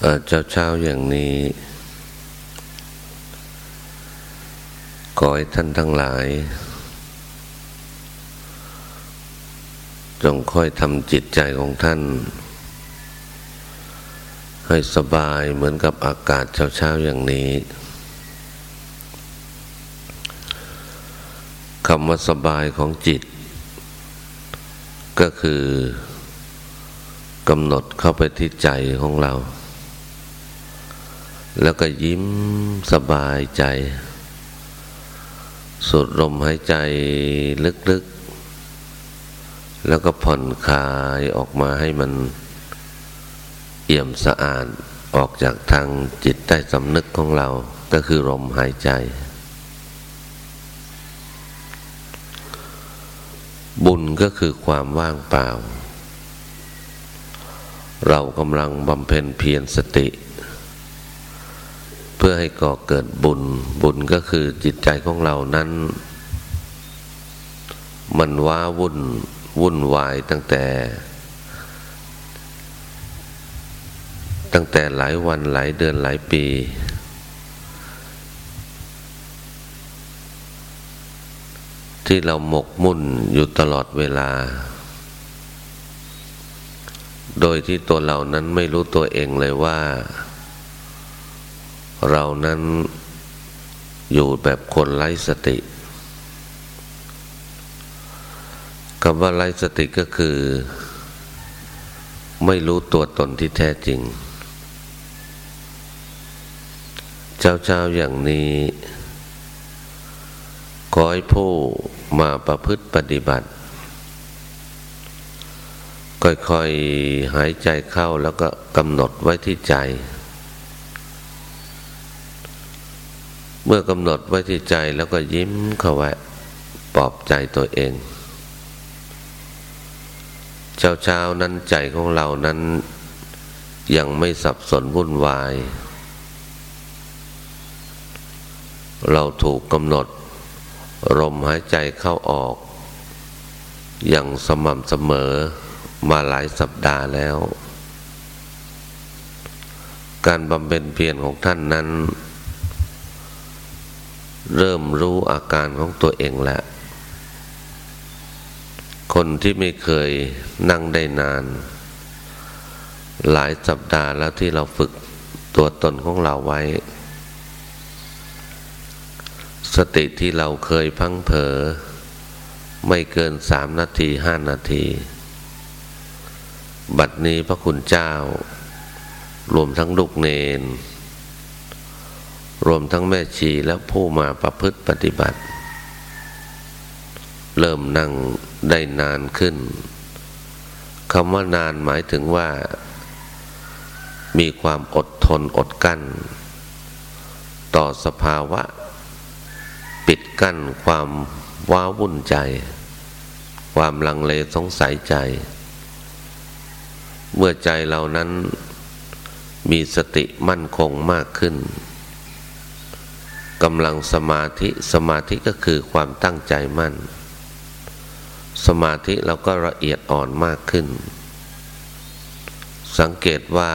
เจ้าเช้าอย่างนี้ ขอให้ท่านทั้งหลาย จงค่อยทำจิตใจของท่าน ให้สบายเหมือนกับอากาศเช้าๆอย่างนี้คำว่าสบายของจิต ก็คือกำหนดเข้าไปที่ใจของเรา แล้วก็ยิ้มสบายใจ สูดลมหายใจลึกๆ แล้วก็ผ่อนคลายออกมาให้มันเอี่ยมสะอาดออกจากทางจิตใต้สำนึกของเราก็คือลมหายใจ บุญก็คือความว่างเปล่า เรากำลังบำเพ็ญเพียรสติ เพื่อให้ก่อเกิดบุญ บุญก็คือจิตใจของเรานั้น มันว้าวุ่น วุ่นวายตั้งแต่ ตั้งแต่หลายวันหลายเดือนหลายปี ที่เราหมกมุ่นอยู่ตลอดเวลา โดยที่ตัวเรานั้นไม่รู้ตัวเองเลยว่า เรานั้นอยู่แบบคนไร้สติคำว่าไร้สติก็คือ ไม่รู้ตัวตนที่แท้จริงเจ้าเจ้าอย่างนี้ขอให้ผู้มาประพฤติปฏิบัติ ค่อยๆหายใจเข้าแล้วก็กำหนดไว้ที่ใจ มื่อกำหนดไว้ที่ใจแล้วก็ยิ้มเข้าไว้ปลอบใจตัวเอง เช้าเช้านั้นใจของเรานั้น ยังไม่สับสนวุ่นวาย เราถูกกำหนดลมหายใจเข้าออก อย่างสม่ำเสมอมาหลายสัปดาห์แล้ว การบำเพ็ญเพียรของท่านนั้น เริ่มรู้อาการของตัวเองแล้วคนที่ไม่เคยนั่งได้นาน หลายสัปดาห์แล้วที่เราฝึกตัวตนของเราไว้ สติที่เราเคยพังเผลอไม่เกินสามนาทีห้านาที บัดนี้พระคุณเจ้ารวมทั้งลูกเนน รวมทั้งแม่ชีและผู้มาประพฤติปฏิบัติ เริ่มนั่งได้นานขึ้นคำว่านานหมายถึงว่า มีความอดทนอดกั้น ต่อสภาวะ ปิดกั้นความว้าวุ่นใจ ความลังเลสงสัยใจ เมื่อใจเรานั้นมีสติมั่นคงมากขึ้น กำลังสมาธิสมาธิก็คือความตั้งใจมั่น สมาธิเราก็ละเอียดอ่อนมากขึ้น สังเกตว่า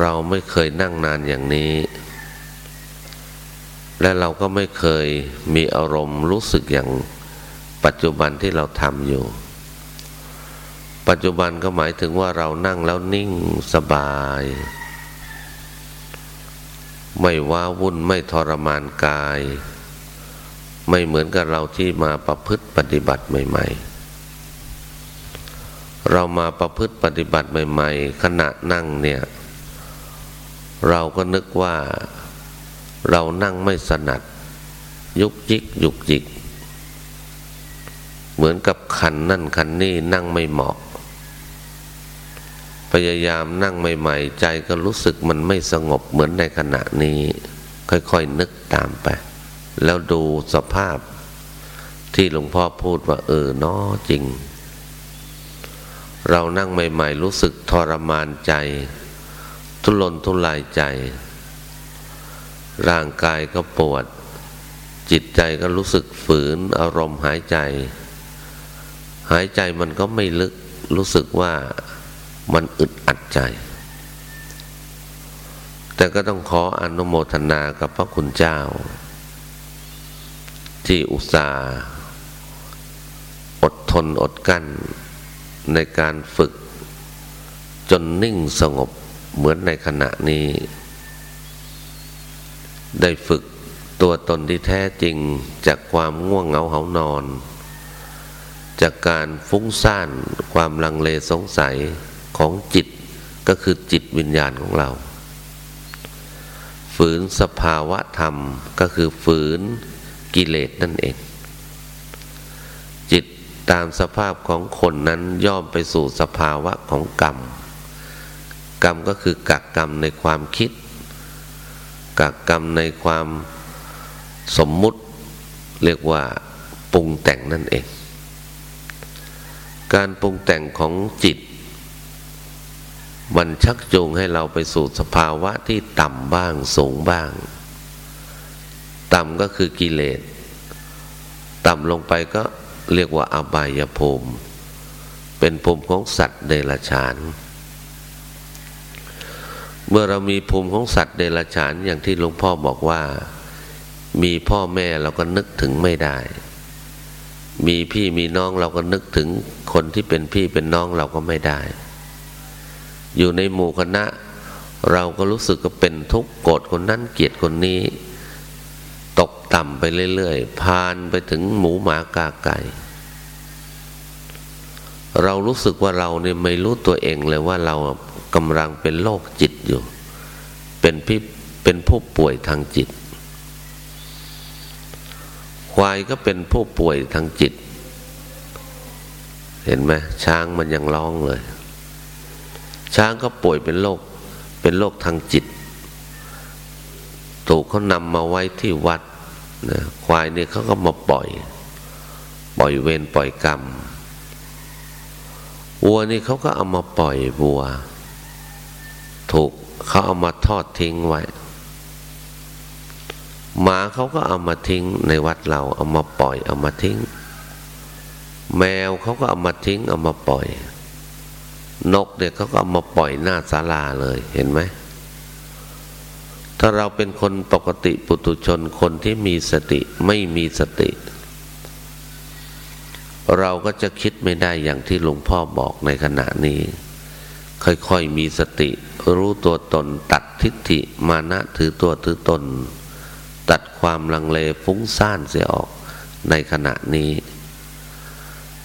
เราไม่เคยนั่งนานอย่างนี้ และเราก็ไม่เคยมีอารมณ์รู้สึกอย่างปัจจุบันที่เราทำอยู่ ปัจจุบันก็หมายถึงว่าเรานั่งแล้วนิ่งสบาย ไม่ว้าวุ่นไม่ทรมานกาย ไม่เหมือนกับเราที่มาประพฤติปฏิบัติใหม่ ๆ เรามาประพฤติปฏิบัติใหม่ ๆ ขณะนั่งเนี่ย เราก็นึกว่าเรานั่งไม่สนัด ยุกจิกยุกจิก เหมือนกับคันนั่นคันนี่นั่งไม่เหมาะ พยายามนั่งใหม่ๆ ใจก็รู้สึกมันไม่สงบเหมือนในขณะนี้ ค่อยๆนึกตามไป แล้วดูสภาพที่หลวงพ่อพูดว่า เออเนาะจริง เรานั่งใหม่ ๆ รู้สึกทรมานใจ ทุรนทุรายใจ ร่างกายก็ปวด จิตใจก็รู้สึกฝืนอารมณ์หายใจ หายใจมันก็ไม่ลึกรู้สึกว่า มันอึดอัดใจ แต่ก็ต้องขออนุโมทนากับพระคุณเจ้า ที่อุตส่าห์อดทนอดกั้นในการฝึก จนนิ่งสงบเหมือนในขณะนี้ ได้ฝึกตัวตนที่แท้จริงจากความง่วงเหงาเหานอน จากการฟุ้งซ่านความลังเลสงสัย ของจิตก็คือจิตวิญญาณของเรา ฝืนสภาวะธรรมก็คือฝืนกิเลสนั่นเอง จิตตามสภาพของคนนั้นย่อมไปสู่สภาวะของกรรม กรรมก็คือกักกรรมในความคิด กักกรรมในความสมมุติ เรียกว่าปรุงแต่งนั่นเอง การปรุงแต่งของจิต มันชักจูงให้เราไปสู่สภาวะที่ต่ำบ้างสูงบ้าง ต่ำก็คือกิเลส ต่ำลงไปก็เรียกว่าอบายภูมิ เป็นภูมิของสัตว์เดรัจฉาน เมื่อเรามีภูมิของสัตว์เดรัจฉานอย่างที่หลวงพ่อบอกว่า มีพ่อแม่เราก็นึกถึงไม่ได้ มีพี่มีน้องเราก็นึกถึงคนที่เป็นพี่เป็นน้องเราก็ไม่ได้ อยู่ในหมู่คณะ เราก็รู้สึกก็เป็นทุกข์โกรธคนนั้นเกลียดคนนี้ ตกต่ำไปเรื่อยๆพานไปถึงหมูหมากาไก่ เรารู้สึกว่าเราเนี่ยไม่รู้ตัวเองเลยว่าเรากำลังเป็นโรคจิตอยู่ เป็นพี่เป็นผู้ป่วยทางจิต ควายก็เป็นผู้ป่วยทางจิต เห็นไหมช้างมันยังร้องเลย ช้างก็ป่วยเป็นโรคเป็นโรคทางจิตถูกเขานำมาไว้ที่วัดนะควายเนี่ยเขาก็มาปล่อย ปล่อยเวรปล่อยกรรมวัวนี่เขาก็เอามาปล่อยวัว ถูกเขาเอามาทอดทิ้งไว้หมาเขาก็เอามาทิ้งในวัดเรา เอามาปล่อย เอามาทิ้ง แมวเขาก็เอามาทิ้ง เอามาปล่อย นกเนี่ยเขาก็เอามาปล่อยหน้าศาลาเลยเห็นไหม ถ้าเราเป็นคนปกติปุตุชนคนที่มีสติไม่มีสติ เราก็จะคิดไม่ได้อย่างที่หลวงพ่อบอกในขณะนี้ ค่อยๆมีสติ รู้ตัวตน ตัดทิฏฐิมานะถือตัวถือตน ตัดความลังเลฟุ้งซ่านเสียออกในขณะนี้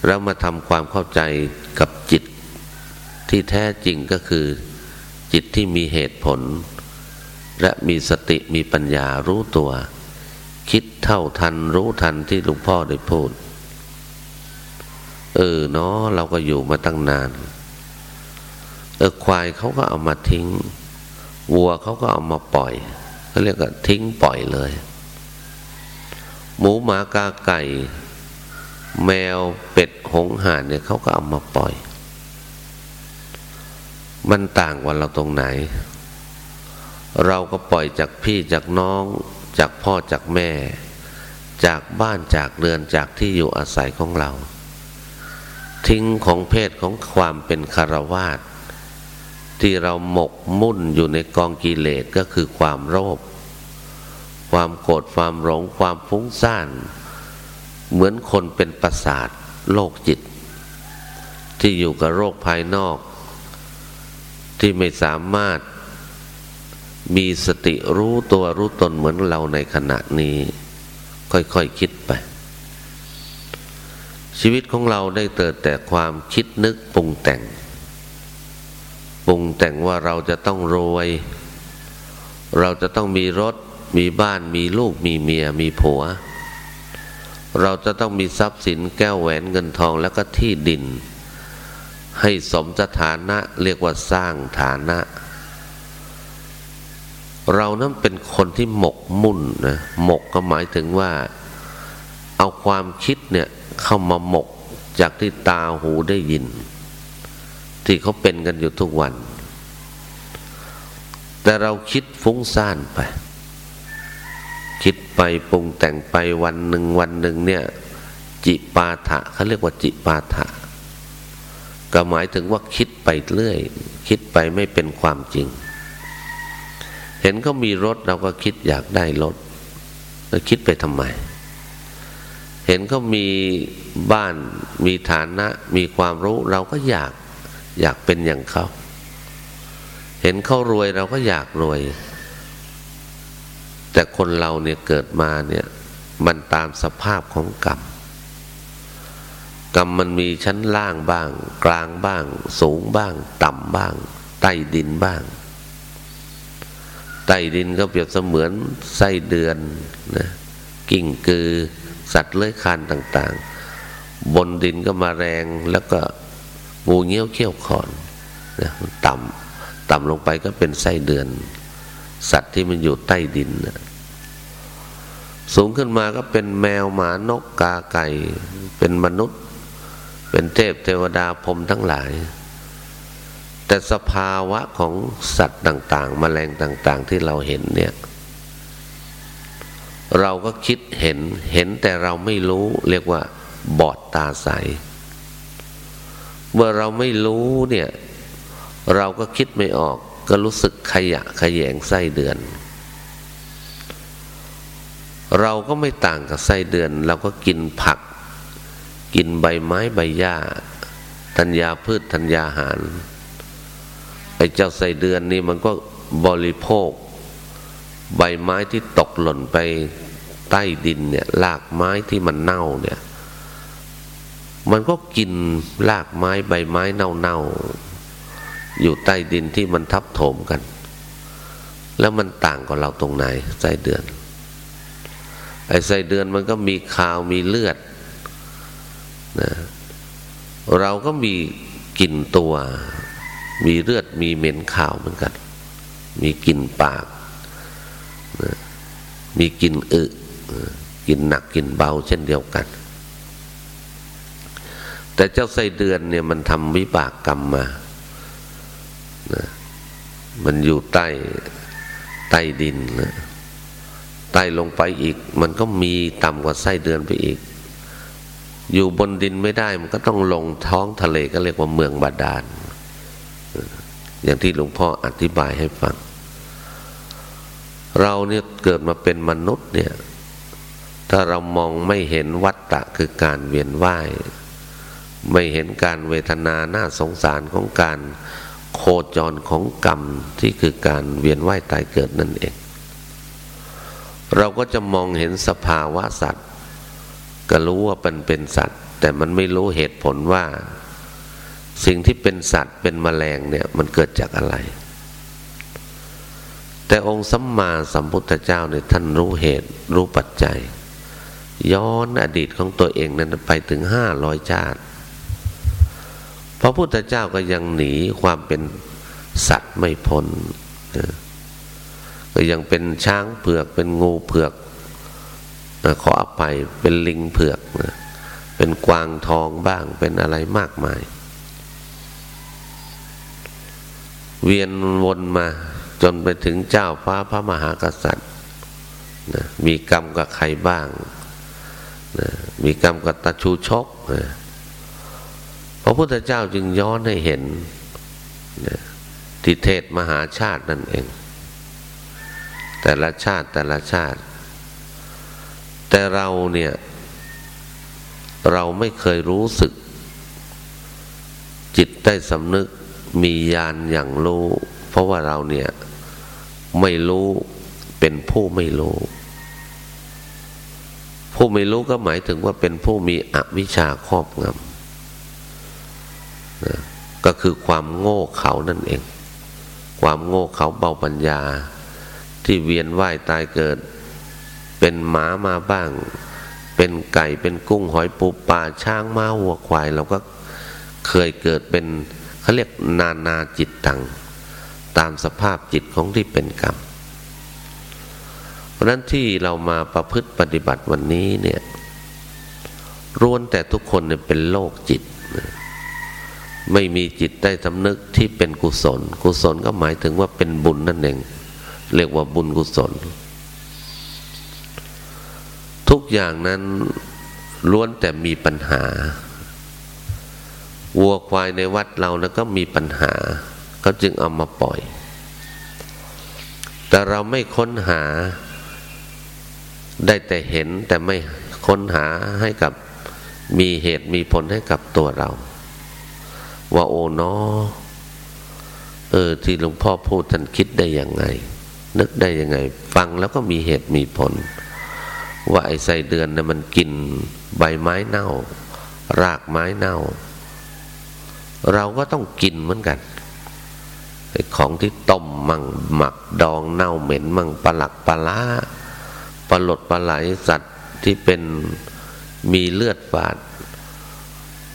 แล้วมาทำความเข้าใจกับจิต ที่แท้จริงก็คือ จิตที่มีเหตุผล และมีสติมีปัญญารู้ตัว คิดเท่าทันรู้ทันที่หลวงพ่อได้พูด เออเนาะเราก็อยู่มาตั้งนาน เออควายเขาก็เอามาทิ้ง วัวเขาก็เอามาปล่อยเขาเรียกว่าทิ้งปล่อยเลย หมูหมากาไก่ แมวเป็ดหงห่านเนี่ยเขาก็เอามาปล่อย มันต่างกว่าเราตรงไหน เราก็ปล่อยจากพี่จากน้อง จากพ่อจากแม่ จากบ้านจากเรือนจากที่อยู่อาศัยของเรา ทิ้งของเพศของความเป็นคารวาสที่เราหมกมุ่นอยู่ในกองกิเลสก็คือความโลภความโกรธความหลงความฟุ้งซ่าน เหมือนคนเป็นประสาทโรคจิต ที่อยู่กับโรคภายนอก ที่ไม่สามารถมีสติรู้ตัวรู้ตนเหมือนเราในขณะนี้ ค่อยๆคคิดไป ชีวิตของเราได้เติดแต่ความคิดนึกปรุงแต่ง ปรุงแต่งว่าเราจะต้องรวย เราจะต้องมีรถ มีบ้าน มีลูก มีเมีย มีผัว เราจะต้องมีทรัพย์สินแก้วแหวนเงินทองแล้วก็ที่ดิน ให้สมสถานะเรียกว่าสร้างฐานะ เรานั้นเป็นคนที่หมกมุ่นนะหมกก็หมายถึงว่า เอาความคิดเนี่ยเข้ามาหมกจากที่ตาหูได้ยิน ที่เขาเป็นกันอยู่ทุกวัน แต่เราคิดฟุ้งซ่านไป คิดไปปรุงแต่งไปวันหนึ่งวันหนึ่งเนี่ย จิปาถะเขาเรียกว่าจิปาถะ ก็หมายถึงว่าคิดไปเรื่อย คิดไปไม่เป็นความจริง เห็นเขามีรถเราก็คิดอยากได้รถแล้วคิดไปทำไม เห็นเขามีบ้านมีฐานะ มีความรู้เราก็อยากอยากเป็นอย่างเขา เห็นเขารวยเราก็อยากรวย แต่คนเราเนี่ยเกิดมาเนี่ยมันตามสภาพของกรรม กรรมมันมีชั้นล่างบ้าง กลางบ้าง สูงบ้าง ต่ำบ้าง ใต้ดินบ้าง ใต้ดินก็เปรียบเสมือนไส้เดือนนะกิ่งกือ สัตว์เลื้อยคลานต่าง ๆ บนดินก็มาแรงแล้วก็งูเงี้ยวเขี้ยวขอนนะต่ำต่ำลงไปก็เป็นไส้เดือน สัตว์ที่มันอยู่ใต้ดินนะสูงขึ้นมาก็เป็นแมวหมานกกาไก่ เป็นมนุษย์ เป็นเทพเทวดาพรมทั้งหลาย แต่สภาวะของสัตว์ต่างๆแมลงต่างๆ ที่เราเห็นเนี่ย เราก็คิดเห็นเห็นแต่เราไม่รู้เรียกว่า บอดตาใส เมื่อเราไม่รู้เนี่ย เราก็คิดไม่ออกก็รู้สึกขยะขยงไส้เดือน เราก็ไม่ต่างกับไส้เดือน เราก็กินผัก กินใบไม้ใบหญ้าธัญญาพืชธัญญาหารไอ้เจ้าไส้เดือนนี่มันก็บริโภค ใบไม้ที่ตกหล่นไปใต้ดินเนี่ยรากไม้ที่มันเน่าเนี่ย มันก็กินรากไม้ใบไม้เน่าๆอยู่ใต้ดินที่มันทับถมกัน แล้วมันต่างกับเราตรงไหนไส้เดือน ไอ้ไส้เดือนมันก็มีขาวมีเลือด นะเราก็มีกลิ่นตัว มีเลือดมีเหม็นข่าวเหมือนกัน มีกลิ่นปากนะมีกลิ่นอึกลิ่นหนักกลิ่นเบาเช่นเดียวกัน แต่เจ้าไส้เดือนเนี่ยมันทำวิบากกรรมมานะมันอยู่ใต้ใต้ดินนะใต้ลงไปอีก มันก็มีต่ำกว่าไส้เดือนไปอีก อยู่บนดินไม่ได้มันก็ต้องลงท้องทะเลก็เรียกว่าเมืองบาดาล อย่างที่หลวงพ่ออธิบายให้ฟัง เราเนี่ยเกิดมาเป็นมนุษย์เนี่ย ถ้าเรามองไม่เห็นวัฏฏะคือการเวียนว่าย ไม่เห็นการเวทนาหน้าสงสารของการโคจรของกรรมที่คือการเวียนว่ายตายเกิดนั่นเอง เราก็จะมองเห็นสภาวะสัตว์ ก็รู้ว่าเป็นเป็นสัตว์ แต่มันไม่รู้เหตุผลว่า สิ่งที่เป็นสัตว์เป็นแมลงเนี่ยมันเกิดจากอะไร แต่องค์สัมมาสัมพุทธเจ้าเนี่ยท่านรู้เหตุรู้ปัจจัย ย้อนอดีตของตัวเองนั้นไปถึงห้าร้อยชาติพระพุทธเจ้าก็ยังหนีความเป็นสัตว์ไม่พ้นก็ยังเป็นช้างเผือกเป็นงูเผือก ขออภัยเป็นลิงเผือกเป็นกวางทองบ้างเป็นอะไรมากมาย เวียนวนมาจนไปถึงเจ้าฟ้าพระมหากษัตริย์นะมีกรรมกับใครบ้างนะมีกรรมกับตาชูชกนะพระพุทธเจ้าจึงย้อนให้เห็นนะทิเทศมหาชาตินั่นเอง แต่ละชาติแต่ละชาติ แต่เราเนี่ย เราไม่เคยรู้สึก จิตได้สำนึกมีญาณอย่างรู้ เพราะว่าเราเนี่ย ไม่รู้เป็นผู้ไม่รู้ ผู้ไม่รู้ก็หมายถึงว่าเป็นผู้มีอวิชชาครอบงำนะก็คือความโง่เขานั่นเอง ความโง่เขาเบาปัญญา ที่เวียนว่ายตายเกิด เป็นหมามาบ้าง เป็นไก่เป็นกุ้งหอยปูปลาช้างม้าวัวควาย เราก็เคยเกิดเป็นเขาเรียกนานาจิตตัง ตามสภาพจิตของที่เป็นกรรม เพราะนั้นที่เรามาประพฤติปฏิบัติวันนี้เนี่ยร้วนแต่ทุกคนเนี่ยเป็นโลกจิต ไม่มีจิตได้สำนึกที่เป็นกุศล กุศลก็หมายถึงว่าเป็นบุญนั่นเอง เรียกว่าบุญกุศล อย่างนั้นล้วนแต่มีปัญหา วัวควายในวัดเรานะก็มีปัญหาเขาจึงเอามาปล่อย แต่เราไม่ค้นหา ได้แต่เห็นแต่ไม่ค้นหาให้กับมีเหตุมีผลให้กับตัวเรา ว่าโอ้นอเออที่หลวงพ่อพูดท่านคิดได้ยังไง นึกได้ยังไง ฟังแล้วก็มีเหตุมีผล ว่าไอ้ไส้เดือนเนะ่ะมันกินใบไม้เน่า รากไม้เน่า เราก็ต้องกินเหมือนกันไอ้ของที่ต้มมั่งหมักดองเน่าเหม็นมั่งปลาหลักปลาล้าปลาหลดปลาไหลสัตว์ที่เป็นมีเลือดฝาด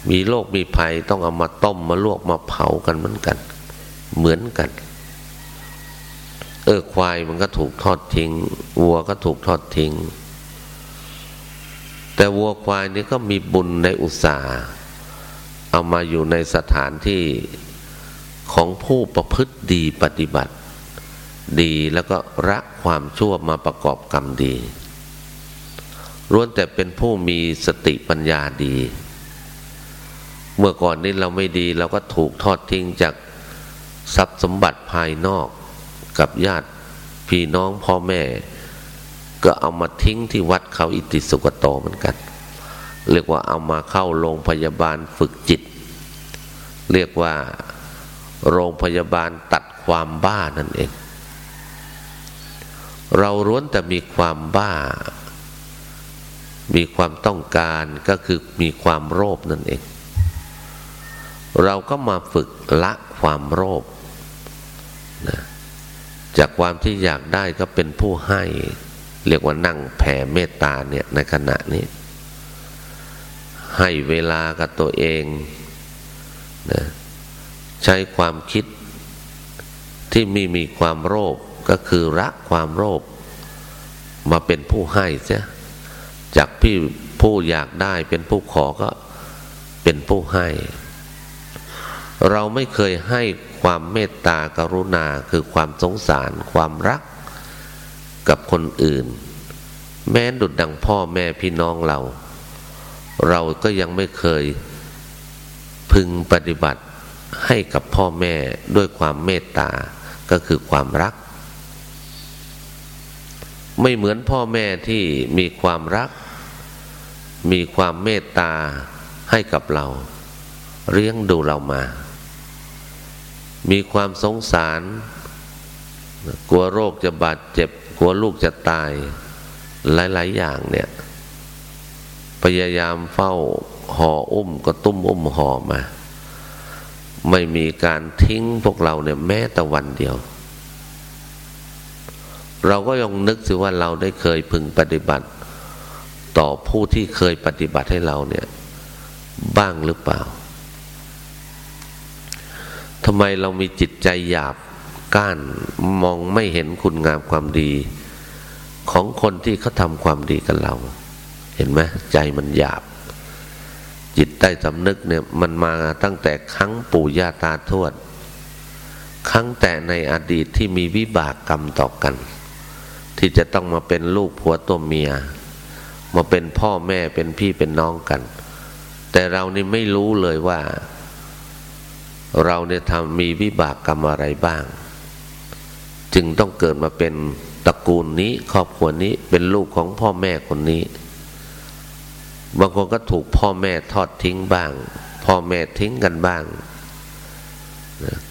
มีโรคมีภัยต้องเอามาต้มมาลวกมาเผากันเหมือนกัน เหมือนกัน เออควายมันก็ถูกทอดทิ้งวัวก็ถูกทอดทิ้ง แต่วัวควายนี่ก็มีบุญในอุตสาห์เอามาอยู่ในสถานที่ของผู้ประพฤติดีปฏิบัติ ดีแล้วก็รักความชั่วมาประกอบกรรมดีล้วนแต่เป็นผู้มีสติปัญญาดี เมื่อก่อนนี้เราไม่ดีเราก็ถูกทอดทิ้งจากทรัพย์สมบัติภายนอกกับญาติพี่น้องพ่อแม่ ก็เอามาทิ้งที่วัดเขาอิติสุกโตเหมือนกัน เรียกว่าเอามาเข้าโรงพยาบาลฝึกจิต เรียกว่าโรงพยาบาลตัดความบ้านั่นเอง เราล้วนแต่มีความบ้า มีความต้องการก็คือมีความโลภนั่นเอง เราก็มาฝึกละความโลภนะจากความที่อยากได้ก็เป็นผู้ให้ เรียกว่านั่งแผ่เมตตาเนี่ยในขณะนี้ ให้เวลากับตัวเองนะใช้ความคิดที่มีมีความโลภก็คือรักความโลภมาเป็นผู้ให้เสียจากพี่ผู้อยากได้เป็นผู้ขอก็เป็นผู้ให้ เราไม่เคยให้ความเมตตากรุณาคือความสงสารความรัก กับคนอื่น แม้ดุดดังพ่อแม่พี่น้องเรา เราก็ยังไม่เคยพึงปฏิบัติให้กับพ่อแม่ด้วยความเมตตาก็คือความรัก ไม่เหมือนพ่อแม่ที่มีความรัก มีความเมตตาให้กับเรา เลี้ยงดูเรามา มีความสงสาร กลัวโรคจะบาดเจ็บ กลัวลูกจะตาย หลาย ๆ อย่างเนี่ย พยายามเฝ้าห่ออุ้มก็ตุ้มอุ้มห่อมา ไม่มีการทิ้งพวกเราเนี่ยแม้แต่วันเดียว เราก็ยองนึกสิว่าเราได้เคยพึงปฏิบัติ ต่อผู้ที่เคยปฏิบัติให้เราเนี่ย บ้างหรือเปล่าทำไมเรามีจิตใจหยาบ ก้านมองไม่เห็นคุณงามความดี ของคนที่เขาทำความดีกับเรา เห็นไหมใจมันหยาบ จิตใต้สำนึกเนี่ยมันมาตั้งแต่ครั้งปู่ย่าตาทวด ครั้งแต่ในอดีตที่มีวิบากกรรมต่อกัน ที่จะต้องมาเป็นลูกผัวตัวเมีย มาเป็นพ่อแม่เป็นพี่เป็นน้องกัน แต่เรานี่ไม่รู้เลยว่าเราเนี่ยทำมีวิบากกรรมอะไรบ้าง จึงต้องเกิดมาเป็นตระกูลนี้ครอบครัวนี้เป็นลูกของพ่อแม่คนนี้ บางคนก็ถูกพ่อแม่ทอดทิ้งบ้าง พ่อแม่ทิ้งกันบ้าง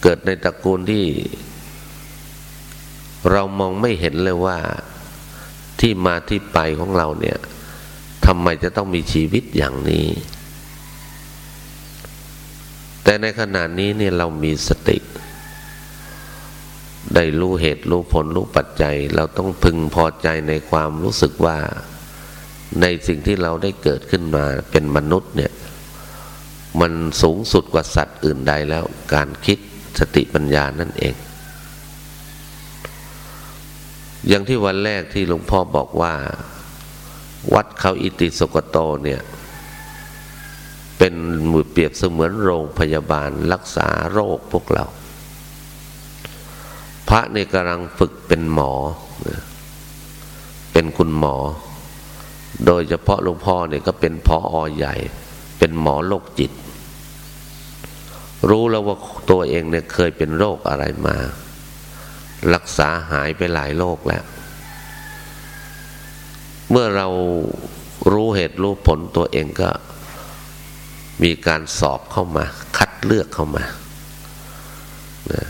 เกิดในตระกูลที่ เรามองไม่เห็นเลยว่าที่มาที่ไปของเราเนี่ยทำไมจะต้องมีชีวิตอย่างนี้ แต่ในขณะนี้เนี่ยเรามีสติ ได้รู้เหตุรู้ผลรู้ปัจจัย เราต้องพึงพอใจในความรู้สึกว่า ในสิ่งที่เราได้เกิดขึ้นมาเป็นมนุษย์เนี่ย มันสูงสุดกว่าสัตว์อื่นใดแล้วการคิดสติปัญญานั่นเอง อย่างที่วันแรกที่หลวงพ่อบอกว่า วัดเขาอิติสกโตเนี่ย เป็นมือเปรียบเสมือนโรงพยาบาลรักษาโรคพวกเรา ระนี่กำลังฝึกเป็นหมอ เป็นคุณหมอ โดยเฉพาะหลวงพ่อเนี่ยก็เป็นพออใหญ่ เป็นหมอโรคจิต รู้แล้วว่าตัวเองเนี่ยเคยเป็นโรคอะไรมา รักษาหายไปหลายโรคแล้ว เมื่อเรารู้เหตุรู้ผลตัวเองก็มีการสอบเข้ามา คัดเลือกเข้ามานะ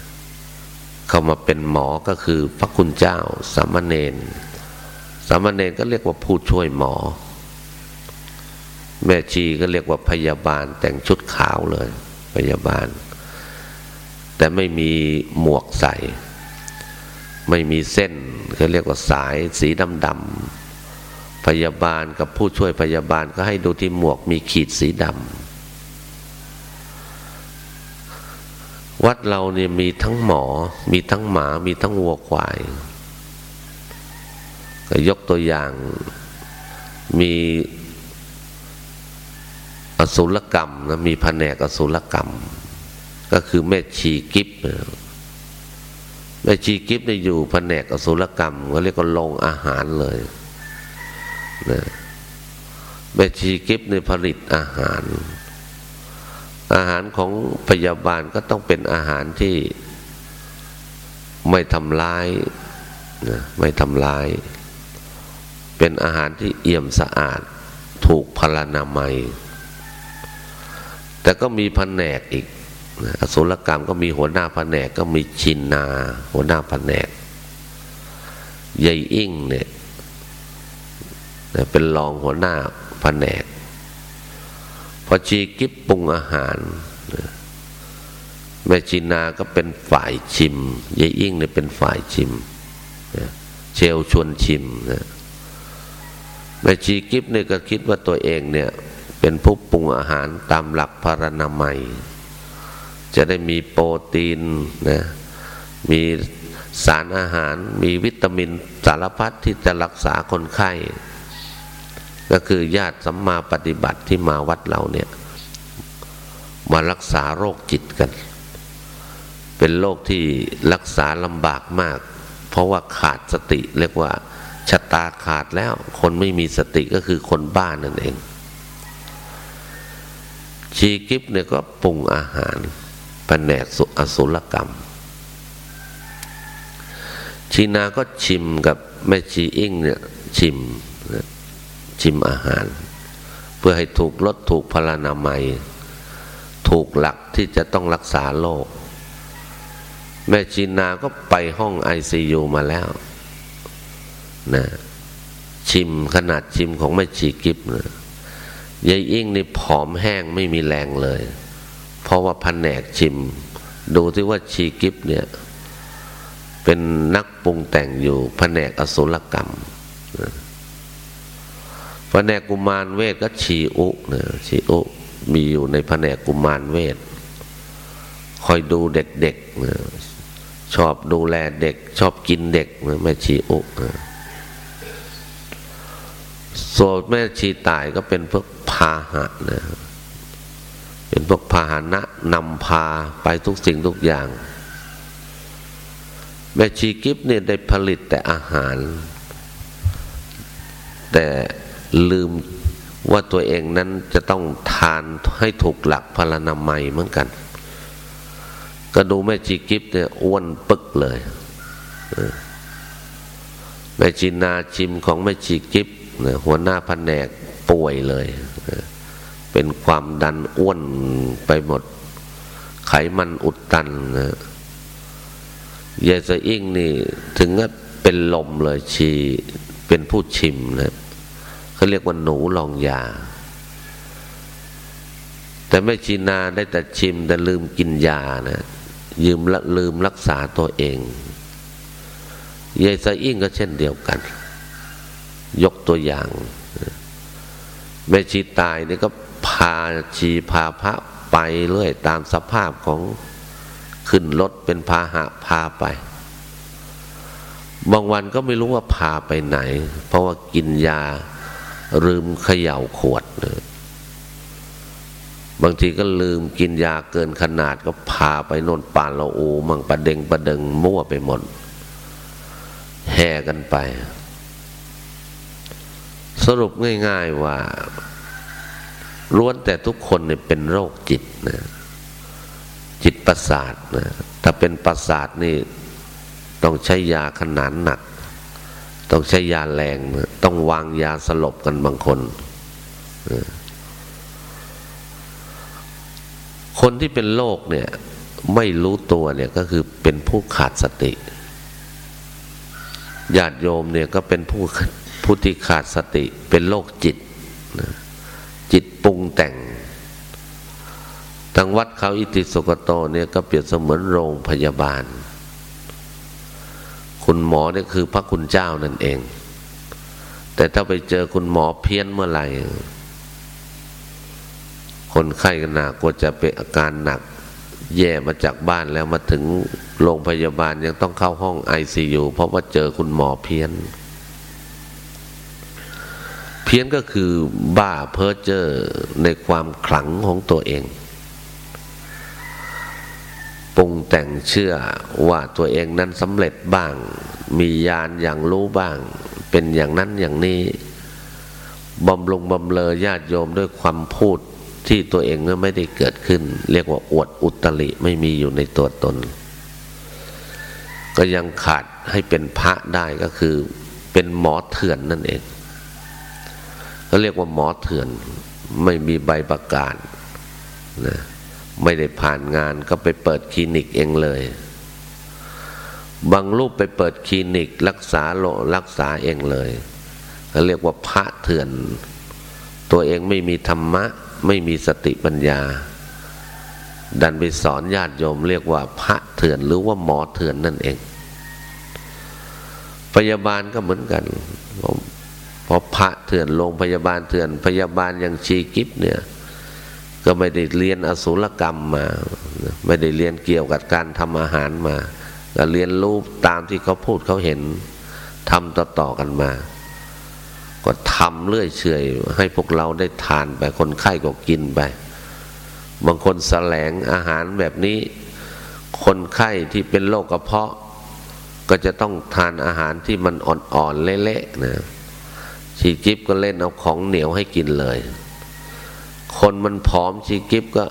เข้ามาเป็นหมอก็คือพระคุณเจ้าสามเณรสามเณรก็เรียกว่าผู้ช่วยหมอ แม่ชีก็เรียกว่าพยาบาลแต่งชุดขาวเลย พยาบาล แต่ไม่มีหมวกใส่ ไม่มีเส้นเขาเรียกว่าสายสีดำดำพยาบาลกับผู้ช่วยพยาบาลก็ให้ดูที่หมวกมีขีดสีดำ วัดเราเนี่ยมีทั้งหมอ มีทั้งหมา มีทั้งวัวควายก็ยกตัวอย่างมีอสุรกรรมนะมีแผนกอสุรกรรม ก็คือแม่ชีกิฟแม่ชีกิฟเนี่ยอยู่แผนกอสุรกรรมก็เรียกว่าลงอาหารเลยนะแม่ชีกิฟเนี่ยผลิตอาหาร อาหารของพยาบาลก็ต้องเป็นอาหารที่ไม่ทำลายนะไม่ทำลาย เป็นอาหารที่เอี่ยมสะอาดถูกพลานามัย แต่ก็มีแผนกอีกอสุรกรรมก็มีหัวหน้าแผนกก็มีชินนา หัวหน้าแผนกยายอิ่งเนี่ยเป็นรองหัวหน้าแผนก อชีกิบปรุงอาหารแม่จีนาก็เป็นฝ่ายชิมยายอิ่งเนี่ยเป็นฝ่ายชิมเชลชวนชิมนะแม่ชีกิบเนี่ยก็คิดว่าตัวเองเนี่ย เป็นผู้ปรุงอาหารตามหลักพารณามัย จะได้มีโปรตีนนะมีสารอาหาร มีวิตามินสารพัดที่จะรักษาคนไข้ ก็คือญาติสัมมาปฏิบัติที่มาวัดเราเนี่ย มารักษาโรคจิตกัน เป็นโรคที่รักษาลำบากมาก เพราะว่าขาดสติเรียกว่าชะตาขาดแล้ว คนไม่มีสติก็คือคนบ้านนั่นเอง ชีกิฟเนี่ยก็ปรุงอาหารแผนกสุอสุรกรรม ชีนาก็ชิมกับแม่ชีอิ่งเนี่ยชิม ชิมอาหาร เพื่อให้ถูกลดถูกพลานามัย ถูกหลักที่จะต้องรักษาโรคแม่จีนาก็ไปห้องไอซียูมาแล้วนะชิมขนาดชิมของแม่ชีกิฟนะยายอิ่งนี่ผอมแห้งไม่มีแรงเลย เพราะว่าแผนกชิม ดูที่ว่าชีกิฟเนี่ย เป็นนักปรุงแต่งอยู่แผนกอสุรกรรม แผนกกุมารเวทก็ชีอุนะชีอุมีอยู่ในแผนกกุมารเวทคอยดูเด็กๆนะชอบดูแลเด็ก ชอบกินเด็กนะแม่ชีอุนะส่วนแม่ชีตายก็เป็นพวกพาหะนะเป็นพวกพาหนะนำพาไปทุกสิ่งทุกอย่าง แม่ชีกิฟเนี่ยได้ผลิตแต่อาหาร แต่ ลืมว่าตัวเองนั้นจะต้องทานให้ถูกหลักพลานามัยเหมือนกัน ก็ดูแม่จีกิฟเนี่ยอ้วนปึกเลยแม่จีนาชิมของแม่จีกิฟหัวหน้าแผนกป่วยเลย เป็นความดันอ้วนไปหมด ไขมันอุดตันนะยายสะอิ่งนี่ถึงกับเป็นลมเลยชีเป็นผู้ชิมนะ เขาเรียกว่าหนูลองยา แต่แม่ชีนาได้แต่ชิมแต่ลืมกินยานะยืมละลืมรักษาตัวเองยายสะอิ่งก็เช่นเดียวกัน ยกตัวอย่าง แม่ชีตายนี่ก็พาชีพาพระไปเรื่อยตามสภาพของขึ้นรถเป็นพาหะพาไป บางวันก็ไม่รู้ว่าพาไปไหน เพราะว่ากินยา ลืมเขย่าขวดนะบางทีก็ลืมกินยาเกินขนาดก็พาไปนนป่าละอูมั่งประเดงประเดงมั่วไปหมด แห่กันไป สรุปง่ายๆว่าล้วนแต่ทุกคนเนี่ยเป็นโรคจิตนะจิตประสาทนะถ้าเป็นประสาทนี่ต้องใช้ยาขนาดหนัก ต้องใช้ยาแรง ต้องวางยาสลบกันบางคน คนที่เป็นโรคเนี่ย ไม่รู้ตัวเนี่ยก็คือเป็นผู้ขาดสติญาติโยมเนี่ยก็เป็นผู้ผู้ที่ขาดสติเป็นโรคจิตจิตปรุงแต่งทางวัดเขาอิติสุกโตเนี่ยก็เปรียบเสมือนโรงพยาบาล คุณหมอเนี่ยคือพระคุณเจ้านั่นเอง แต่ถ้าไปเจอคุณหมอเพี้ยนเมื่อไหร่ คนไข้กันหนักกว่าจะเป็นอาการหนัก แย่มาจากบ้านแล้วมาถึงโรงพยาบาลยังต้องเข้าห้องไอซียูเพราะว่าเจอคุณหมอเพี้ยน เพี้ยนก็คือบ้าเพ้อเจ้อในความขลังของตัวเอง ปรุงแต่งเชื่อว่าตัวเองนั้นสำเร็จบ้าง มีญาณอย่างรู้บ้าง เป็นอย่างนั้นอย่างนี้บำรุงบำเลอญาติโยมด้วยความพูดที่ตัวเองก็ไม่ได้เกิดขึ้น เรียกว่าอวดอุตริไม่มีอยู่ในตัวตน ก็ยังขาดให้เป็นพระได้ก็คือเป็นหมอเถื่อนนั่นเองเขาเรียกว่าหมอเถื่อน ไม่มีใบประกาศนะ ไม่ได้ผ่านงานก็ไปเปิดคลินิกเองเลย บางรูปไปเปิดคลินิก รักษาโลรักษาเองเลยเขาเรียกว่าพระเถื่อน ตัวเองไม่มีธรรมะ ไม่มีสติปัญญา ดันไปสอนญาติโยม เรียกว่าพระเถื่อนหรือว่าหมอเถื่อนนั่นเอง พยาบาลก็เหมือนกันพอพระเถื่อนโรงพยาบาลเถื่อน พยาบาลอย่างชีกิฟเนี่ย ก็ไม่ได้เรียนอสุรกรรมมา ไม่ได้เรียนเกี่ยวกับการทำอาหารมาก็เรียนรู้ตามที่เขาพูดเขาเห็นทำต่อๆกันมา ก็ทำเรื่อยเฉยให้พวกเราได้ทานไปคนไข้ก็กินไป บางคนแสลงอาหารแบบนี้ คนไข้ที่เป็นโรคกระเพาะ ก็จะต้องทานอาหารที่มันอ่อนๆเละๆนะชีจิบก็เล่นเอาของเหนียวให้กินเลย คนมันผอมชีกิฟก็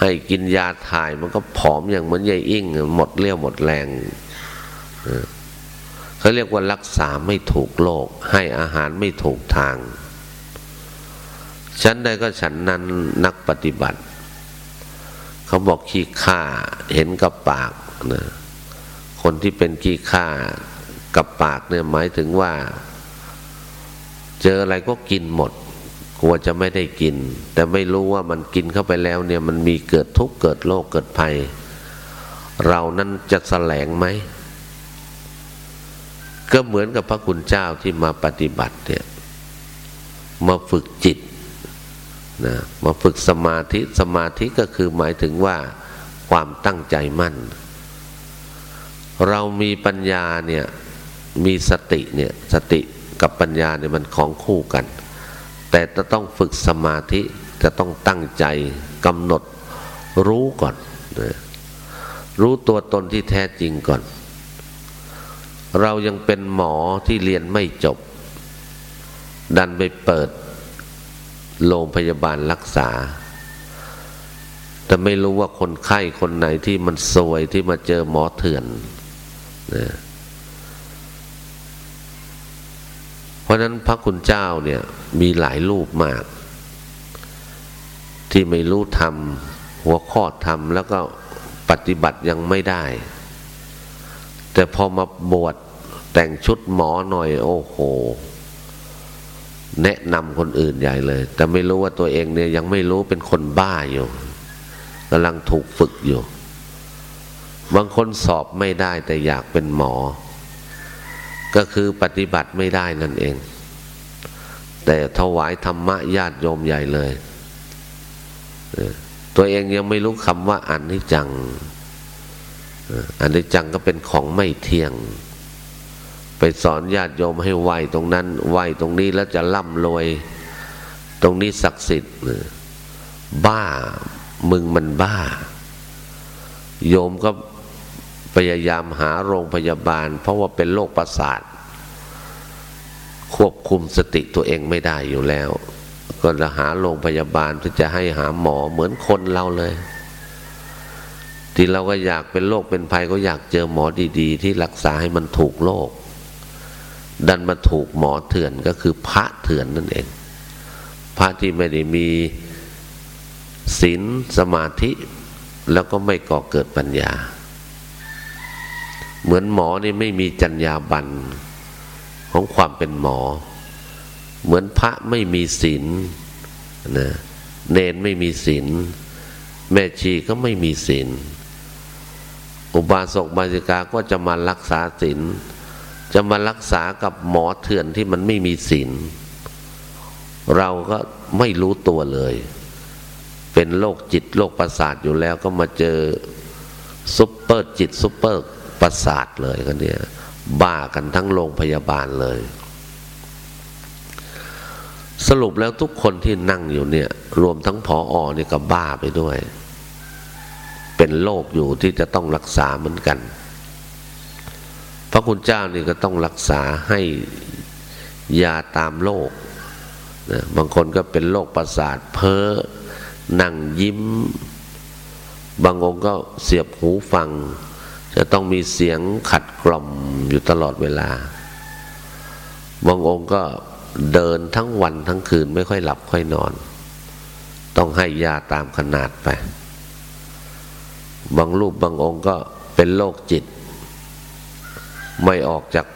ให้กินยาถ่ายมันก็ผอมอย่างเหมือนใยอิ่ง หมดเลี้ยวหมดแรงเขาเรียกว่ารักษาไม่ถูกโรคให้อาหารไม่ถูกทางฉันใดก็ฉันนั้นนักปฏิบัติ เขาบอกขี้ข้าเห็นกับปากนะคนที่เป็นขี้ข้ากับปากเนี่ยหมายถึงว่า เจออะไรก็กินหมด ลัวจะไม่ได้กิน แต่ไม่รู้ว่ามันกินเข้าไปแล้วเนี่ยมันมีเกิดทุกข์เกิดโรคเกิดภัย เรานั้นจะแสลงไหมก็เหมือนกับพระคุณเจ้าที่มาปฏิบัติเนี่ยมาฝึกจิตนะมาฝึกสมาธิสมาธิก็คือหมายถึงว่าความตั้งใจมั่น เรามีปัญญาเนี่ยมีสติเนี่ยสติกับปัญญาเนี่ยมันของคู่กัน แต่จะต้องฝึกสมาธิจะต้องตั้งใจกำหนดรู้ก่อนนะรู้ตัวตนที่แท้จริงก่อน เรายังเป็นหมอที่เรียนไม่จบ ดันไปเปิดโรงพยาบาลรักษา แต่ไม่รู้ว่าคนไข้คนไหนที่มันซวยที่มาเจอหมอเถื่อนนะ เพราะนั้นพระคุณเจ้าเนี่ยมีหลายรูปมาก ที่ไม่รู้ทำหัวข้อทำแล้วก็ปฏิบัติยังไม่ได้ แต่พอมาบวชแต่งชุดหมอหน่อย โอ้โห แนะนำคนอื่นใหญ่เลย แต่ไม่รู้ว่าตัวเองเนี่ยยังไม่รู้เป็นคนบ้าอยู่กำลังถูกฝึกอยู่ บางคนสอบไม่ได้แต่อยากเป็นหมอ ก็คือปฏิบัติไม่ได้นั่นเอง แต่ถวายธรรมะญาติโยมใหญ่เลย ตัวเองยังไม่รู้คำว่าอันนิจังอันนิจังก็เป็นของไม่เที่ยง ไปสอนญาติโยมให้ไหวตรงนั้นไหวตรงนี้แล้วจะร่ำรวย ตรงนี้ศักดิ์สิทธิ์ บ้ามึงมันบ้า โยมก็ พยายามหาโรงพยาบาล เพราะว่าเป็นโรคประสาท ควบคุมสติตัวเองไม่ได้อยู่แล้ว ก็จะหาโรงพยาบาลที่จะให้หาหมอเหมือนคนเราเลย ที่เราก็อยากเป็นโรคเป็นภัยก็อยากเจอหมอดีๆ ที่รักษาให้มันถูกโรคดันมาถูกหมอเถื่อนก็คือพระเถื่อนนั่นเอง พระที่ไม่ได้มีศีลสมาธิ แล้วก็ไม่ก่อเกิดปัญญา เหมือนหมอนี่ไม่มีจัญญาบันของความเป็นหมอ เหมือนพระไม่มีศีลนะเนนไม่มีศีลแม่ชีก็ไม่มีศีลอุบาสกบาสิกาก็จะมารักษาศีลจะมารักษากับหมอเถื่อนที่มันไม่มีศีลเราก็ไม่รู้ตัวเลย เป็นโรคจิตโรคประสาทอยู่แล้วก็มาเจอซุปเปอร์จิตซุปเปอร์ ประสาทเลยกันเนี่ยบ้ากันทั้งโรงพยาบาลเลย สรุปแล้วทุกคนที่นั่งอยู่เนี่ย รวมทั้งผออนี่ก็บ้าไปด้วย เป็นโรคอยู่ที่จะต้องรักษาเหมือนกัน พระคุณเจ้านี่ก็ต้องรักษาให้ยาตามโรคนะบางคนก็เป็นโรคประสาทเพ้อนั่งยิ้ม บางองค์ก็เสียบหูฟัง จะต้องมีเสียงขัดกล่อมอยู่ตลอดเวลา บางองค์ก็เดินทั้งวันทั้งคืนไม่ค่อยหลับค่อยนอน ต้องให้ยาตามขนาดไป บางรูปบางองค์ก็เป็นโรคจิต ไม่ออกจาก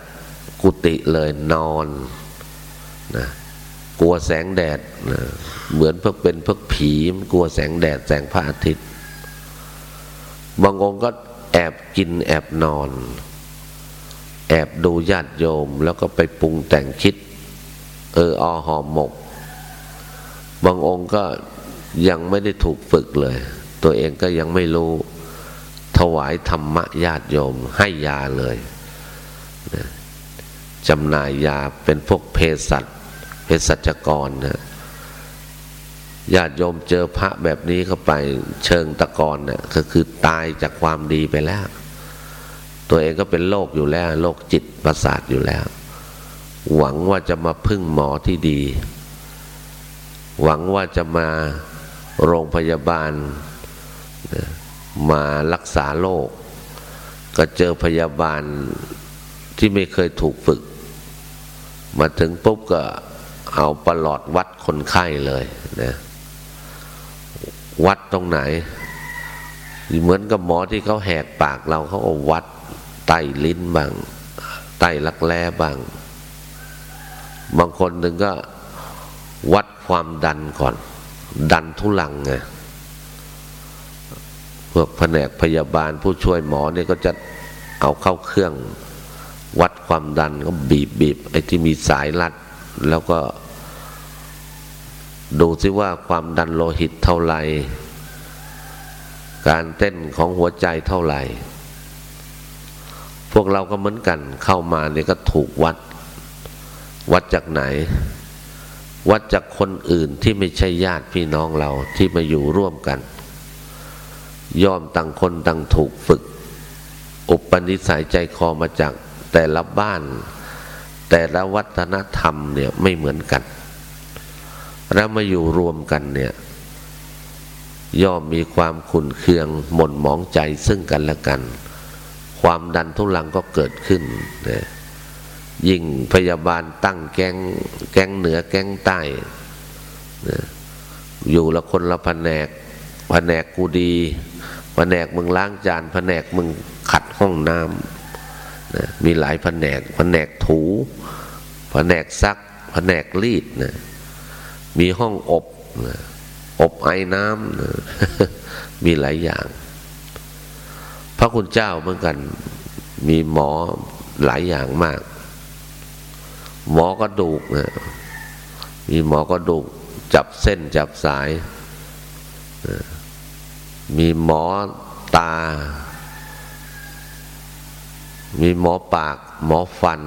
กุฏิเลยนอนนะกลัวแสงแดดนะเหมือนเพิกเป็นเพิกผีมันกลัวแสงแดดแสงพระอาทิตย์ บางองค์ก็ อบกินแอบนอน แอบดูญาติโยมแล้วก็ไปปรุงแต่งคิด เอออหอมหมก บางองค์ก็ยังไม่ได้ถูกฝึกเลย ตัวเองก็ยังไม่รู้ ถวายธรรมะญาติโยมให้ยาเลยจำหน่ายยาเป็นพวกเภสัชเภสัชกรนะ ญาติโยมเจอพระแบบนี้เข้าไปเชิงตะกอนนะ่ะก็คือตายจากความดีไปแล้ว ตัวเองก็เป็นโรคอยู่แล้วโรคจิตประสาทอยู่แล้ว หวังว่าจะมาพึ่งหมอที่ดี หวังว่าจะมาโรงพยาบาล มารักษาโรคก็เจอพยาบาลที่ไม่เคยถูกฝึก มาถึงปุ๊บก็เอาประหลอดวัดคนไข้เลยนะ วัดตรงไหน เหมือนกับหมอที่เขาแหกปากเราเขาเอาวัดไตลิ้นบ้างไตลักแร้บ้าง บางคนหนึ่งก็วัดความดันก่อน ดันทุลังไงพวกแผนกพยาบาลผู้ช่วยหมอเนี่ยก็จะเอาเข้าเครื่อง วัดความดันก็บีบบีบไอ้ที่มีสายรัด แล้วก็ ดูซิว่าความดันโลหิตเท่าไหร่ การเต้นของหัวใจเท่าไหร่ พวกเราก็เหมือนกันเข้ามาเนี่ยก็ถูกวัด วัดจากไหน วัดจากคนอื่นที่ไม่ใช่ญาติพี่น้องเราที่มาอยู่ร่วมกันยอมต่างคนต่างถูกฝึก อุปนิสัยใจคอมาจากแต่ละบ้าน แต่ละวัฒนธรรมเนี่ยไม่เหมือนกัน แล้วมาอยู่รวมกันเนี่ย ย่อมมีความขุนเคืองหม่นหมองใจซึ่งกันและกัน ความดันทุลังก็เกิดขึ้นนะยิ่งพยาบาลตั้งแก๊งแก๊งเหนือแก๊งใต้นะอยู่ละคนละแผนกแผนกกูดีแผนกมึงล้างจานแผนกมึงขัดห้องน้ำนะมีหลายแผนกแผนกถูแผนกซักแผนกรีดนะ มีห้องอบ อบไอ้น้ำมีหลายอย่าง พระคุณเจ้าเหมือนกัน มีหมอหลายอย่างมาก หมอกระดูกนะมีหมอกระดูกจับเส้นจับสาย มีหมอตา มีหมอปาก หมอฟัน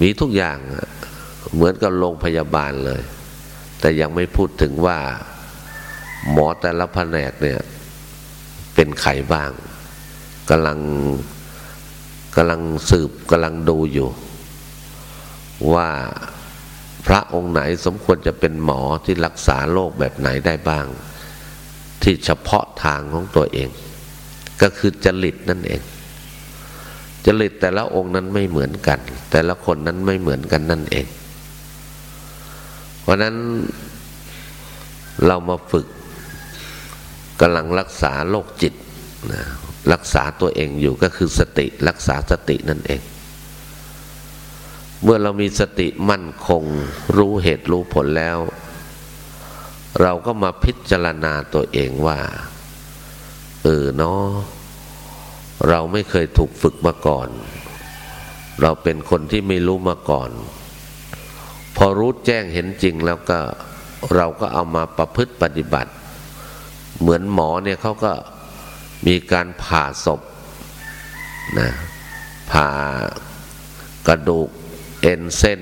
มีทุกอย่าง เหมือนกับโรงพยาบาลเลย แต่ยังไม่พูดถึงว่า หมอแต่ละแผนกเนี่ย เป็นใครบ้างกำลังกำลังสืบกำลังดูอยู่ ว่าพระองค์ไหนสมควรจะเป็นหมอที่รักษาโรคแบบไหนได้บ้าง ที่เฉพาะทางของตัวเอง ก็คือจริตนั่นเองจริตแต่ละองค์นั้นไม่เหมือนกัน แต่ละคนนั้นไม่เหมือนกันนั่นเอง เพราะนั้นเรามาฝึกกำลังรักษาโรคจิตนะรักษาตัวเองอยู่ก็คือสติรักษาสตินั่นเอง เมื่อเรามีสติมั่นคงรู้เหตุรู้ผลแล้ว เราก็มาพิจารณาตัวเองว่า เออเนาะเราไม่เคยถูกฝึกมาก่อน เราเป็นคนที่ไม่รู้มาก่อน พอรู้แจ้งเห็นจริงแล้วก็เราก็เอามาประพฤติปฏิบัติ เหมือนหมอเนี่ยเขาก็มีการผ่าศพนะผ่ากระดูกเอ็นเส้น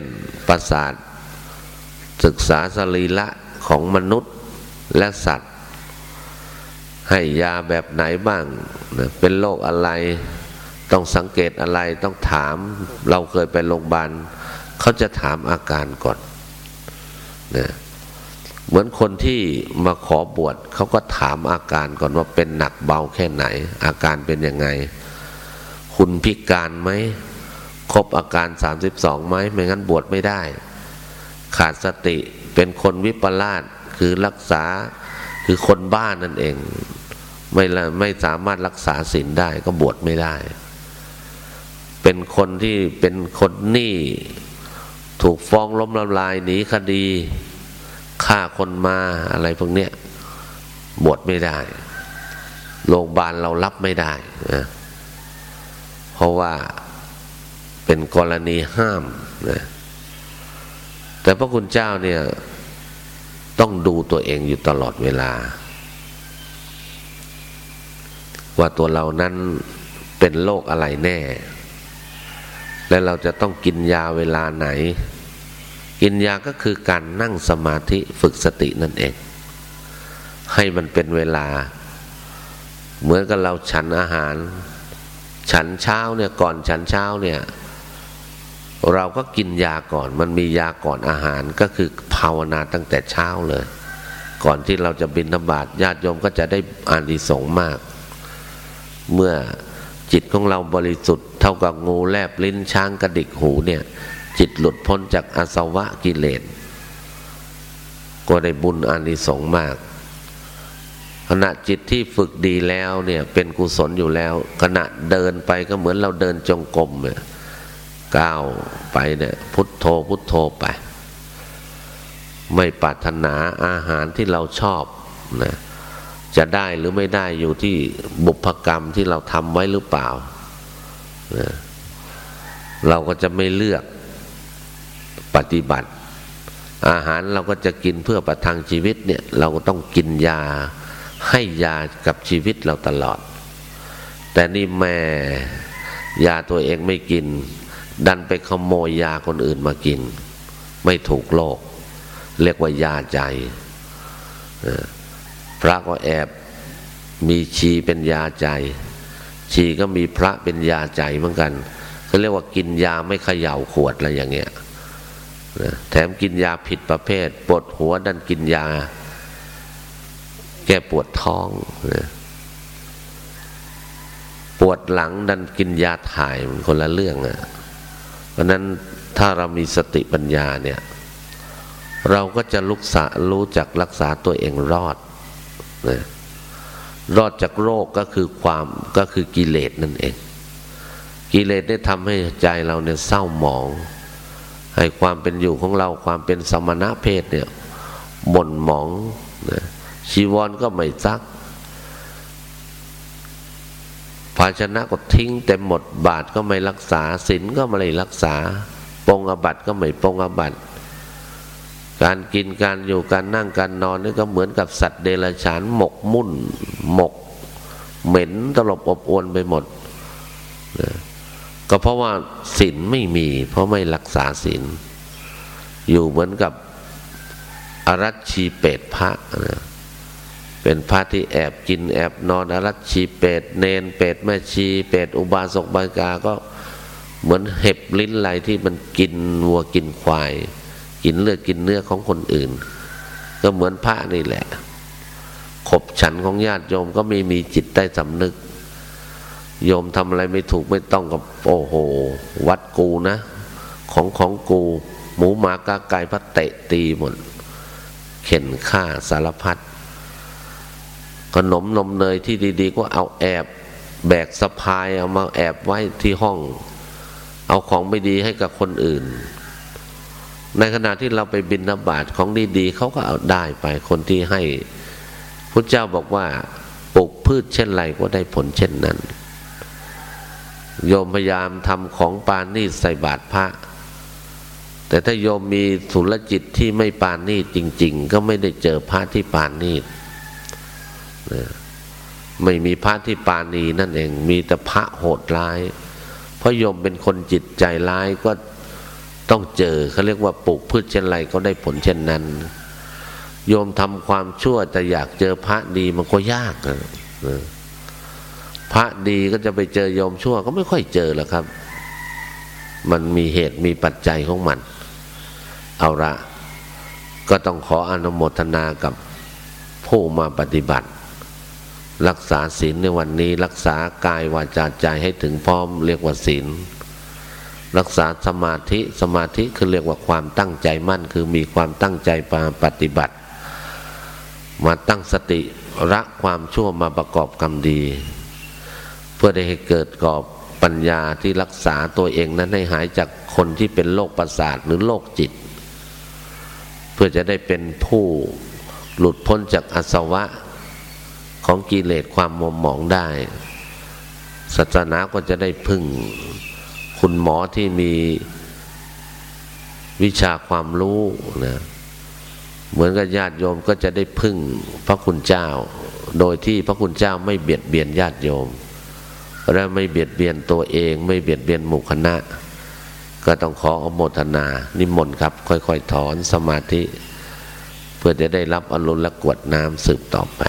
ประสาท ศึกษาสรีระของมนุษย์และสัตว์ ให้ยาแบบไหนบ้างนะเป็นโรคอะไรต้องสังเกตอะไรต้องถาม เราเคยไปโรงพยาบาล เขาจะถามอาการก่อนนะเหมือนคนที่มาขอบวชเขาก็ถามอาการก่อนว่าเป็นหนักเบาแค่ไหน อาการเป็นยังไง คุณพิการไหมครบอาการสามสิบสองไหมไม่งั้นบวชไม่ได้ ขาดสติเป็นคนวิปลาสคือรักษาคือคนบ้านนั่นเองไม่ไม่สามารถรักษาศีลได้ก็บวชไม่ได้ เป็นคนที่เป็นคนหนี้ ถูกฟ้องล้มละลายหนีคดีฆ่าคนมาอะไรพวกเนี้ยบวชไม่ได้โรงพยาบาลเรารับไม่ได้นะเพราะว่าเป็นกรณีห้ามนะแต่พระคุณเจ้าเนี่ยต้องดูตัวเองอยู่ตลอดเวลา ว่าตัวเรานั้นเป็นโรคอะไรแน่ และเราจะต้องกินยาเวลาไหน กินยาก็คือการนั่งสมาธิฝึกสตินั่นเอง ให้มันเป็นเวลา เหมือนกับเราฉันอาหาร ฉันเช้าเนี่ยก่อนฉันเช้าเนี่ยเราก็กินยาก่อน มันมียาก่อนอาหารก็คือภาวนาตั้งแต่เช้าเลย ก่อนที่เราจะบินธบาตญาติโยมก็จะได้อานิสงส์มาก เมื่อ จิตของเราบริสุทธิ์เท่ากับงูแลบลิ้นช้างกระดิกหูเนี่ย จิตหลุดพ้นจากอาสวะกิเลสก็ได้บุญอานิสงส์มาก ขณะจิตที่ฝึกดีแล้วเนี่ยเป็นกุศลอยู่แล้ว ขณะเดินไปก็เหมือนเราเดินจงกรมเนี่ยก้าวไปเนี่ยพุทโธพุทโธไป ไม่ปรารถนาอาหารที่เราชอบนะ จะได้หรือไม่ได้อยู่ที่บุพกรรมที่เราทำไว้หรือเปล่า เราก็จะไม่เลือกปฏิบัติ อาหารเราก็จะกินเพื่อประทังชีวิตเนี่ย เราก็ต้องกินยาให้ยากับชีวิตเราตลอด แต่นี่แม่ยาตัวเองไม่กิน ดันไปขโมยยาคนอื่นมากิน ไม่ถูกโลก เรียกว่ายาใจ พระก็แอบมีชีเป็นยาใจ ชีก็มีพระเป็นยาใจเหมือนกันเขาเรียกว่ากินยาไม่เขย่าขวดอะไรอย่างเงี้ยนะแถมกินยาผิดประเภทปวดหัวดันกินยา แก้ปวดท้องนะปวดหลังดันกินยาถ่ายมันคนละเรื่องอะ่ะเพราะนั้นถ้าเรามีสติปัญญาเนี่ย เราก็จะลุกษารู้จักรักษาตัวเองรอด นะรอดจากโรคก็คือความก็คือกิเลสนั่นเอง กิเลสได้ทำให้ใจเราเนี่ยเศร้าหมอง ให้ความเป็นอยู่ของเราความเป็นสมณะเพศเนี่ยหม่นหมองนะชีวรก็ไม่ซัก ภาชนะก็ทิ้งเต็มหมดบาทก็ไม่รักษาศีลก็ไม่รักษาปองอบัตก็ไม่ปองอบัต การกินการอยู่การนั่งการนอนนี่ก็เหมือนกับสัตว์เดรัจฉานหมกมุ่น หมก เหม็นตลบอบอวนไปหมดนะก็เพราะว่าศีลไม่มี เพราะไม่รักษาศีลอยู่เหมือนกับอรัชชีเปตพระนะเป็นพระที่แอบกินแอบนอนอรัชชีเปตเนนเปตแม่ชีเปตอุบาสกบากาก็เหมือนเห็บลิ้นไหลที่มันกินวัวกินควาย กินเลือดกินเนื้อของคนอื่น ก็เหมือนพระนี่แหละ ขบฉันของญาติโยมก็ไม่มีจิตใต้สำนึก โยมทำอะไรไม่ถูกไม่ต้องกับโอ้โห วัดกูนะ ของของกู หมูหมากาไก่พัดเตะตีหมด เข็นฆ่าสารพัดขนมนมเนยที่ดีๆ ก็เอาแอบแบกสะพายเอามาแอบไว้ที่ห้อง เอาของไม่ดีให้กับคนอื่น ในขณะที่เราไปบินนบาตของดีๆเขาก็เอาได้ไปคนที่ให้พุทธเจ้าบอกว่าปลูกพืชเช่นไรก็ได้ผลเช่นนั้น โยมพยายามทำของปานนี่ใส่บาตรพระ แต่ถ้าโยมมีสุลจิตที่ไม่ปานนี่จริง ๆ ก็ไม่ได้เจอพระที่ปานนี่ไม่มีพระที่ปานีนั่นเอง มีแต่พระโหดร้าย เพราะโยมเป็นคนจิตใจร้ายก็ ต้องเจอเขาเรียกว่าปลูกพืชเช่นไรก็ได้ผลเช่นนั้น โยมทำความชั่วแต่อยากเจอพระดีมันก็ยากนะพระดีก็จะไปเจอโยมชั่วก็ไม่ค่อยเจอหรอกครับ มันมีเหตุมีปัจจัยของมัน เอาละก็ต้องขออนุโมทนากับผู้มาปฏิบัติ รักษาศีลในวันนี้รักษากายวาจาใจให้ถึงพร้อมเรียกว่าศีล รักษาสมาธิสมาธิคือเรียกว่าความตั้งใจมั่น คือมีความตั้งใจมาปฏิบัติ มาตั้งสติรักความชั่วมาประกอบกรรมดี เพื่อได้ให้เกิดกอบปัญญาที่รักษาตัวเองนั้นให้หายจากคนที่เป็นโรคประสาทหรือโรคจิต เพื่อจะได้เป็นผู้หลุดพ้นจากอสวะของกิเลสความมัวหมองได้ศาสนาก็จะได้พึ่ง คุณหมอที่มีวิชาความรู้นะเหมือนกับญาติโยมก็จะได้พึ่งพระคุณเจ้า โดยที่พระคุณเจ้าไม่เบียดเบียนญาติโยม และไม่เบียดเบียนตัวเอง ไม่เบียดเบียนหมู่คณะ ก็ต้องขออโมทนา นิมนต์ครับ ค่อยๆถอนสมาธิ เพื่อจะได้รับอรุณและกวดน้ำสืบต่อไป